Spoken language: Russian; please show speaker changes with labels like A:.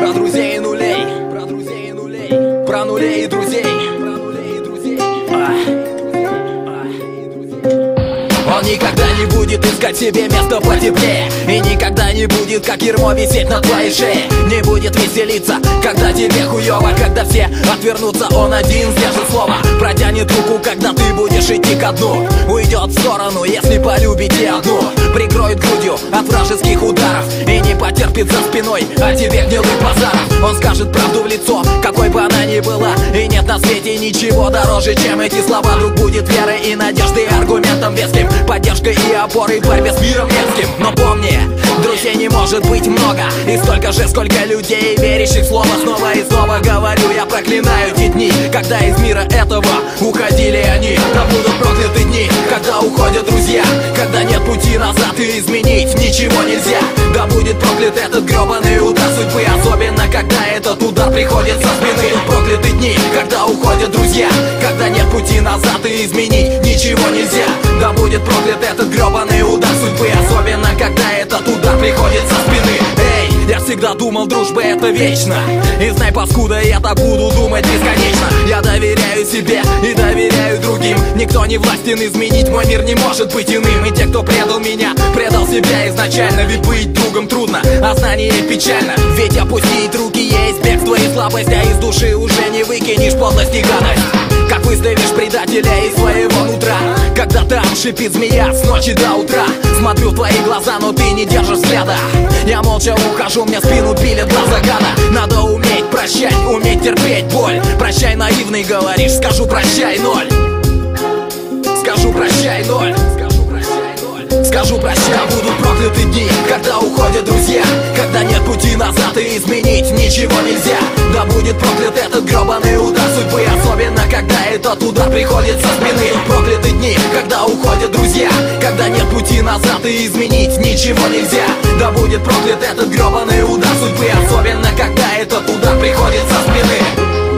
A: Про друзей и нулей. Про друзей и нулей. Про нулей и друзей. Про нулей и друзей. Он никогда не будет искать себе место потеплее. И никогда не будет, как ермо, висеть на твоей шее. Не будет веселиться, когда тебе хуёво. Когда все отвернутся, он один сдержит слово. Протянет руку, когда ты будешь идти ко дну. Уйдет в сторону, если полюбите одну потерпит за спиной а тебе гнилых базаров Он скажет правду в лицо, какой бы она ни была. И нет на свете ничего дороже, чем эти слова. Друг будет верой и надеждой, аргументом веским. Поддержкой и опорой в борьбе с миром мерзким. Но помни, друзей не может быть много. И столько же, сколько людей, верящих слово. Снова и снова говорю, я проклинаю те дни Когда из мира этого уходили они. Да будут прокляты дни, когда уходят друзья. Когда нет пути назад и изменить ничего нельзя Проклят этот гребаный удар. Судьбы Особенно, когда этот удар приходит со спины. Прокляты дни, когда уходят друзья. Когда нет пути назад и изменить ничего нельзя. Да будет проклят этот гребаный удар. Судьбы Особенно, когда этот удар приходит со спины. Эй, я всегда думал, дружба это вечно. И знай, паскуда, я так буду думать бесконечно. Я Никто не властен изменить, мой мир не может быть иным. И те, кто предал меня, предал себя. Изначально Ведь быть другом трудно, а знание печально. Ведь опустить руки есть бегство и слабость А из души уже не выкинешь подлость и гадость. Как выставишь предателя из своего нутра. Когда там шипит змея с ночи до утра. Смотрю в твои глаза, но ты не держишь взгляда. Я молча ухожу, мне спину пилят два загада. Надо уметь прощать, уметь терпеть боль. Прощай, наивный, говоришь, скажу прощай, ноль Скажу прощай, будут прокляты дни Когда уходят друзья Когда нет пути назад и изменить ничего нельзя. Да будет проклят этот гребаный удар судьбы Особенно, когда этот удар приходит со спины. Прокляты дни, когда уходят друзья Когда нет пути назад и изменить ничего нельзя. Да будет проклят этот гребаный удар судьбы Особенно, когда этот удар приходит со спины